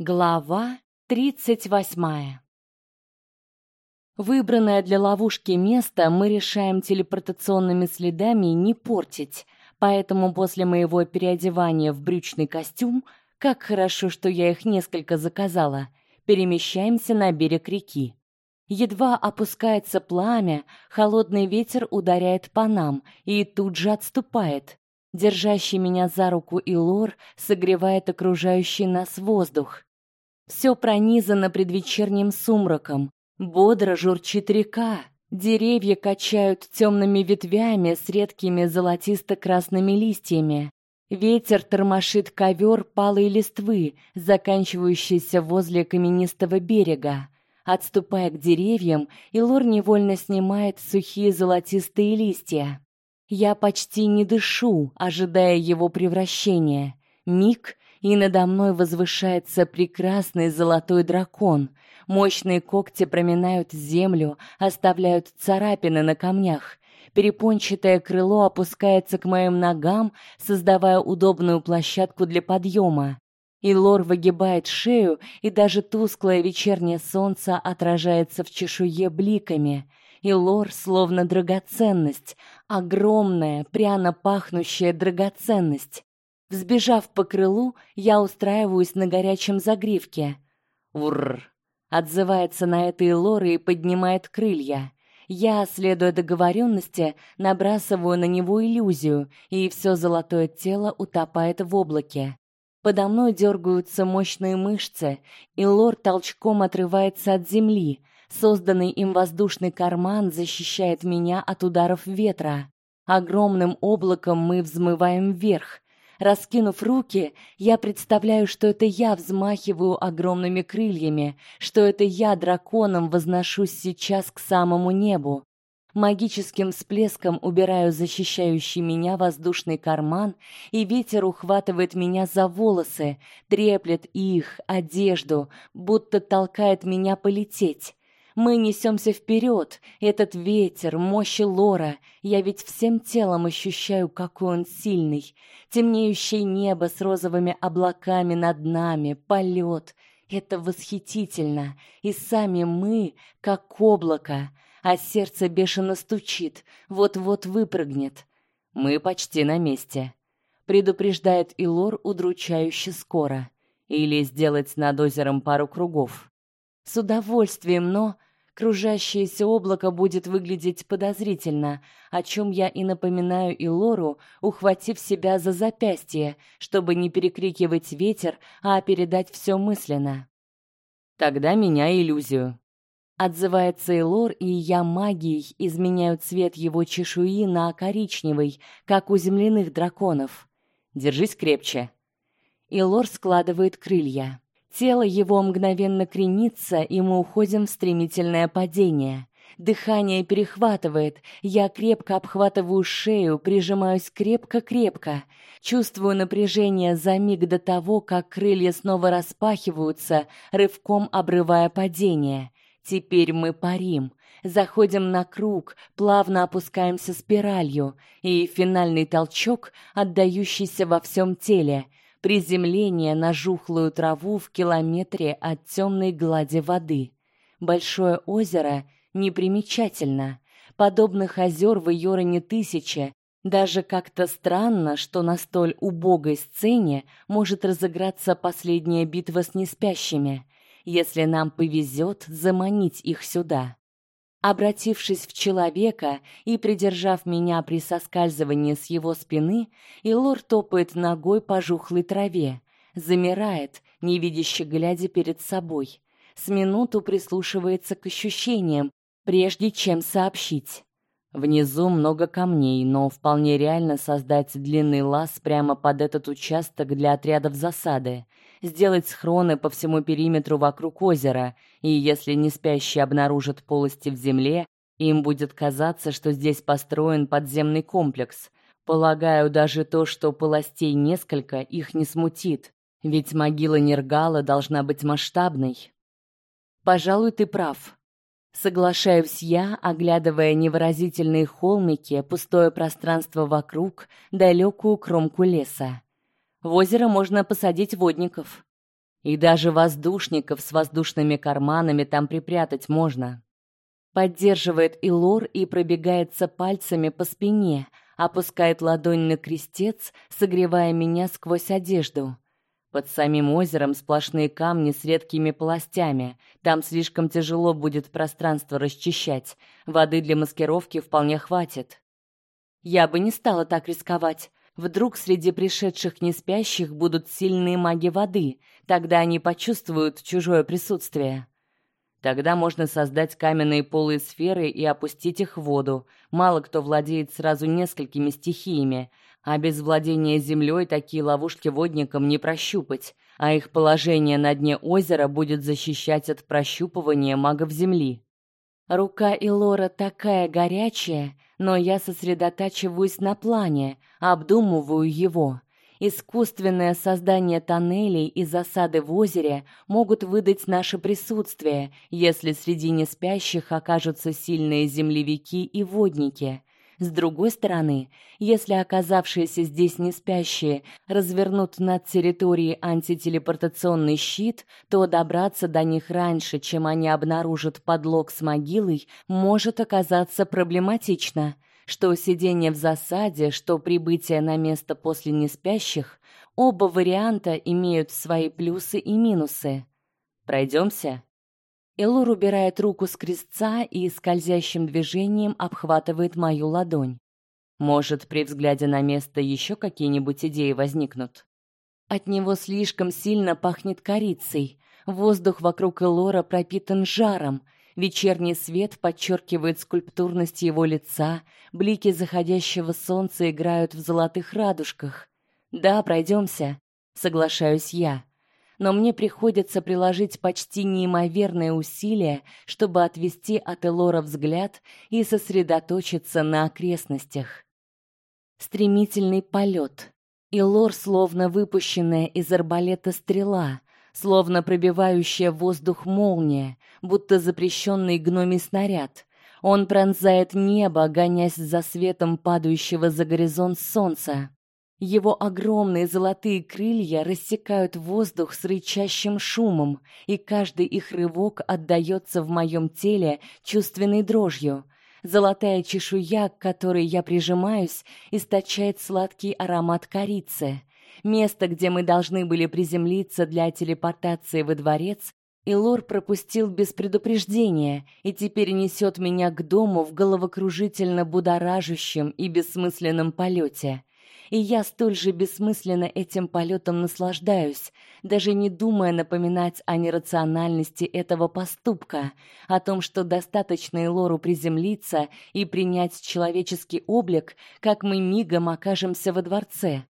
Глава тридцать восьмая. Выбранное для ловушки место мы решаем телепортационными следами не портить, поэтому после моего переодевания в брючный костюм, как хорошо, что я их несколько заказала, перемещаемся на берег реки. Едва опускается пламя, холодный ветер ударяет по нам и тут же отступает. Держащий меня за руку Илор согревает окружающий нас воздух. Все пронизано предвечерним сумраком. Бодро журчит река. Деревья качают темными ветвями с редкими золотисто-красными листьями. Ветер тормошит ковер палой листвы, заканчивающийся возле каменистого берега. Отступая к деревьям, Илор невольно снимает сухие золотистые листья. Я почти не дышу, ожидая его превращения. Миг, и надо мной возвышается прекрасный золотой дракон. Мощные когти проминают землю, оставляют царапины на камнях. Перепончатое крыло опускается к моим ногам, создавая удобную площадку для подъема. И лор выгибает шею, и даже тусклое вечернее солнце отражается в чешуе бликами — и лор словно драгоценность, огромная, пряно пахнущая драгоценность. Взбежав по крылу, я устраиваюсь на горячем загривке. Урр! Отзывается на это и лор и поднимает крылья. Я, следуя договоренности, набрасываю на него иллюзию, и все золотое тело утопает в облаке. Подо мной дергаются мощные мышцы, и лор толчком отрывается от земли, Созданный им воздушный карман защищает меня от ударов ветра. Огромным облаком мы взмываем вверх. Раскинув руки, я представляю, что это я взмахиваю огромными крыльями, что это я драконом возношусь сейчас к самому небу. Магическим всплеском убираю защищающий меня воздушный карман, и ветер ухватывает меня за волосы, треплет их, одежду, будто толкает меня полететь. Мы несемся вперед. Этот ветер, мощи Лора. Я ведь всем телом ощущаю, какой он сильный. Темнеющее небо с розовыми облаками над нами, полет. Это восхитительно. И сами мы, как облако. А сердце бешено стучит, вот-вот выпрыгнет. Мы почти на месте. Предупреждает Илор удручающе скоро. Или сделать над озером пару кругов. С удовольствием, но кружащееся облако будет выглядеть подозрительно, о чем я и напоминаю и Лору, ухватив себя за запястье, чтобы не перекрикивать ветер, а передать все мысленно. Тогда меня иллюзию. Отзывается Элор, и я магией изменяю цвет его чешуи на коричневый, как у земляных драконов. Держись крепче. Илор складывает крылья. Тело его мгновенно кренится, и мы уходим в стремительное падение. Дыхание перехватывает, я крепко обхватываю шею, прижимаюсь крепко-крепко. Чувствую напряжение за миг до того, как крылья снова распахиваются, рывком обрывая падение. Теперь мы парим, заходим на круг, плавно опускаемся спиралью, и финальный толчок, отдающийся во всем теле — приземление на жухлую траву в километре от темной глади воды. Большое озеро непримечательно. Подобных озер в Йороне тысячи. Даже как-то странно, что на столь убогой сцене может разыграться последняя битва с неспящими, если нам повезет заманить их сюда. Обратившись в человека и придержав меня при соскальзывании с его спины, Илор топает ногой по жухлой траве, замирает, невидяще глядя перед собой. С минуту прислушивается к ощущениям, прежде чем сообщить. Внизу много камней, но вполне реально создать длинный лаз прямо под этот участок для отрядов засады сделать схроны по всему периметру вокруг озера, и если не спящие обнаружат полости в земле, им будет казаться, что здесь построен подземный комплекс. Полагаю, даже то, что полостей несколько, их не смутит, ведь могила Нергала должна быть масштабной. Пожалуй, ты прав. Соглашаюсь я, оглядывая невыразительные холмики, пустое пространство вокруг, далекую кромку леса. В озеро можно посадить водников. И даже воздушников с воздушными карманами там припрятать можно. Поддерживает Илор и пробегается пальцами по спине, опускает ладонь на крестец, согревая меня сквозь одежду. Под самим озером сплошные камни с редкими полостями. Там слишком тяжело будет пространство расчищать. Воды для маскировки вполне хватит. Я бы не стала так рисковать. Вдруг среди пришедших неспящих будут сильные маги воды, тогда они почувствуют чужое присутствие. Тогда можно создать каменные полые сферы и опустить их в воду. Мало кто владеет сразу несколькими стихиями, а без владения землей такие ловушки водникам не прощупать, а их положение на дне озера будет защищать от прощупывания магов земли. Рука Илора такая горячая, но я сосредотачиваюсь на плане, обдумываю его. Искусственное создание тоннелей и засады в озере могут выдать наше присутствие, если среди неспящих окажутся сильные землевики и водники. С другой стороны, если оказавшиеся здесь не спящие развернут над территорией антителепортационный щит, то добраться до них раньше, чем они обнаружат подлог с могилой, может оказаться проблематично. Что сидение в засаде, что прибытие на место после неспящих, оба варианта имеют свои плюсы и минусы. Пройдемся. Элор убирает руку с крестца и скользящим движением обхватывает мою ладонь. Может, при взгляде на место еще какие-нибудь идеи возникнут. От него слишком сильно пахнет корицей. Воздух вокруг Элора пропитан жаром. Вечерний свет подчеркивает скульптурность его лица, блики заходящего солнца играют в золотых радужках. Да, пройдемся, соглашаюсь я но мне приходится приложить почти неимоверные усилия, чтобы отвести от Элора взгляд и сосредоточиться на окрестностях. Стремительный полет. Элор словно выпущенная из арбалета стрела, словно пробивающая воздух молния, будто запрещенный гномий снаряд. Он пронзает небо, гонясь за светом падающего за горизонт солнца. Его огромные золотые крылья рассекают воздух с рычащим шумом, и каждый их рывок отдаётся в моем теле чувственной дрожью. Золотая чешуя, к которой я прижимаюсь, источает сладкий аромат корицы. Место, где мы должны были приземлиться для телепортации во дворец, Илор пропустил без предупреждения и теперь несет меня к дому в головокружительно будоражащем и бессмысленном полете и я столь же бессмысленно этим полетом наслаждаюсь, даже не думая напоминать о нерациональности этого поступка, о том, что достаточно Лору приземлиться и принять человеческий облик, как мы мигом окажемся во дворце.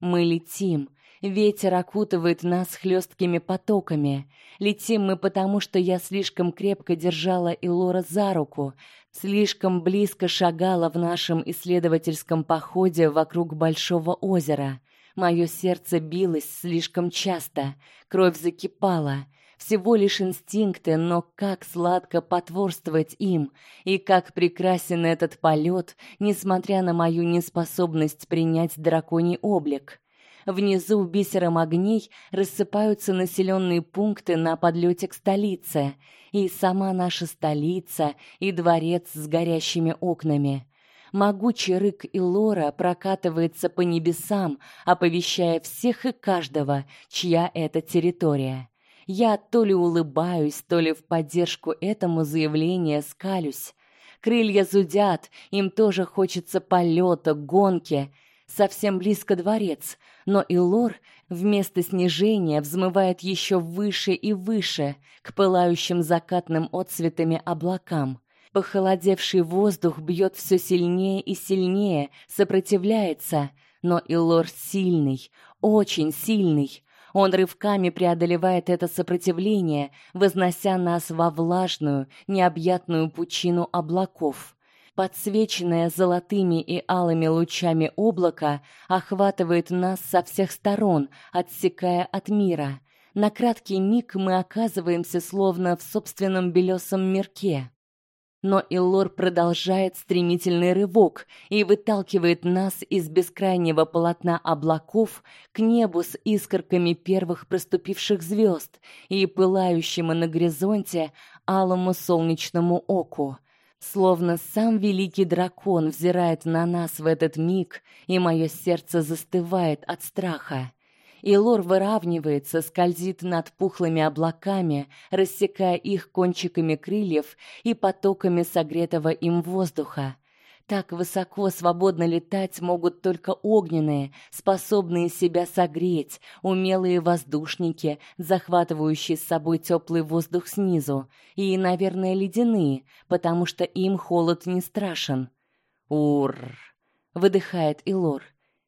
Мы летим, Ветер окутывает нас хлесткими потоками. Летим мы потому, что я слишком крепко держала Илора за руку, слишком близко шагала в нашем исследовательском походе вокруг большого озера. Мое сердце билось слишком часто, кровь закипала. Всего лишь инстинкты, но как сладко потворствовать им, и как прекрасен этот полет, несмотря на мою неспособность принять драконий облик. Внизу бисером огней рассыпаются населенные пункты на подлете к столице, и сама наша столица, и дворец с горящими окнами. Могучий рык Илора прокатывается по небесам, оповещая всех и каждого, чья это территория. Я то ли улыбаюсь, то ли в поддержку этому заявлению скалюсь. Крылья зудят, им тоже хочется полета, гонки — совсем близко дворец, но Илор вместо снижения взмывает еще выше и выше, к пылающим закатным отцветами облакам. Похолодевший воздух бьет все сильнее и сильнее, сопротивляется, но Илор сильный, очень сильный. Он рывками преодолевает это сопротивление, вознося нас во влажную, необъятную пучину облаков. Подсвеченное золотыми и алыми лучами облако охватывает нас со всех сторон, отсекая от мира. На краткий миг мы оказываемся словно в собственном белесом мирке. Но Иллор продолжает стремительный рывок и выталкивает нас из бескрайнего полотна облаков к небу с искорками первых проступивших звезд и пылающему на горизонте алому солнечному оку. Словно сам великий дракон взирает на нас в этот миг, и мое сердце застывает от страха и лор выравнивается, скользит над пухлыми облаками, рассекая их кончиками крыльев и потоками согретого им воздуха. Так высоко свободно летать могут только огненные, способные себя согреть, умелые воздушники, захватывающие с собой теплый воздух снизу, и, наверное, ледяные, потому что им холод не страшен. Ур! выдыхает Илор.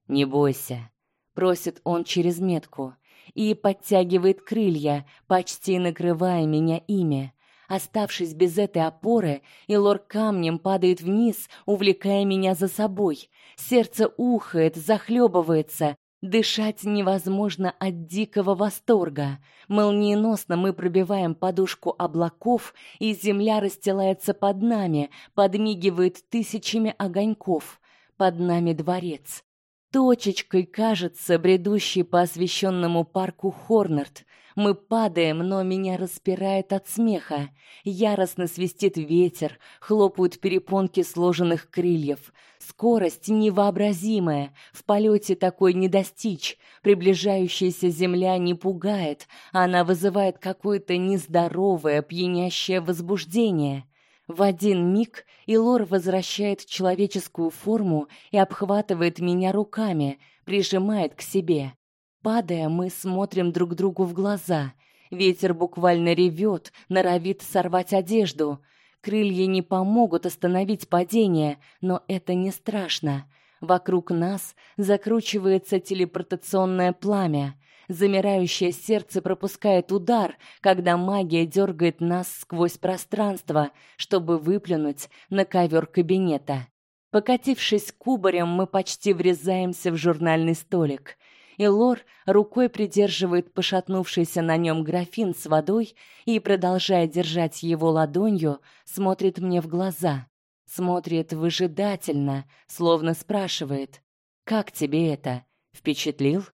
Не бойся, просит он через метку и подтягивает крылья, почти накрывая меня ими. Оставшись без этой опоры, Илор камнем падает вниз, увлекая меня за собой. Сердце ухает, захлебывается. Дышать невозможно от дикого восторга. Молниеносно мы пробиваем подушку облаков, и земля расстилается под нами, подмигивает тысячами огоньков. Под нами дворец точечкой кажется бредущий по освещенному парку Хорнард. Мы падаем, но меня распирает от смеха. Яростно свистит ветер, хлопают перепонки сложенных крыльев. Скорость невообразимая, в полете такой не достичь. Приближающаяся земля не пугает, она вызывает какое-то нездоровое, пьянящее возбуждение. В один миг Илор возвращает человеческую форму и обхватывает меня руками, прижимает к себе. Падая, мы смотрим друг другу в глаза. Ветер буквально ревет, норовит сорвать одежду. Крылья не помогут остановить падение, но это не страшно. Вокруг нас закручивается телепортационное пламя. Замирающее сердце пропускает удар, когда магия дергает нас сквозь пространство, чтобы выплюнуть на ковер кабинета. Покатившись кубарем, мы почти врезаемся в журнальный столик. И Лор рукой придерживает пошатнувшийся на нем графин с водой и, продолжая держать его ладонью, смотрит мне в глаза. Смотрит выжидательно, словно спрашивает: "Как тебе это? Впечатлил?"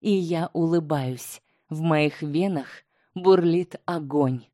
и я улыбаюсь. В моих венах бурлит огонь.